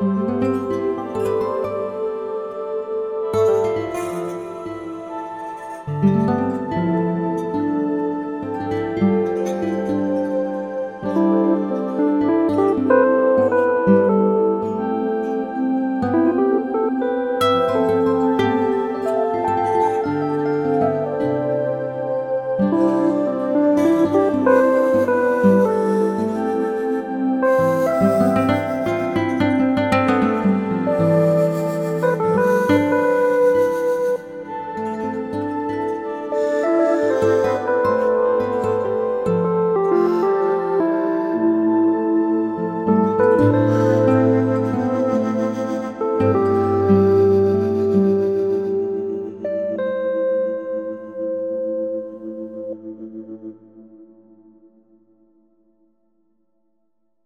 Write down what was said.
Música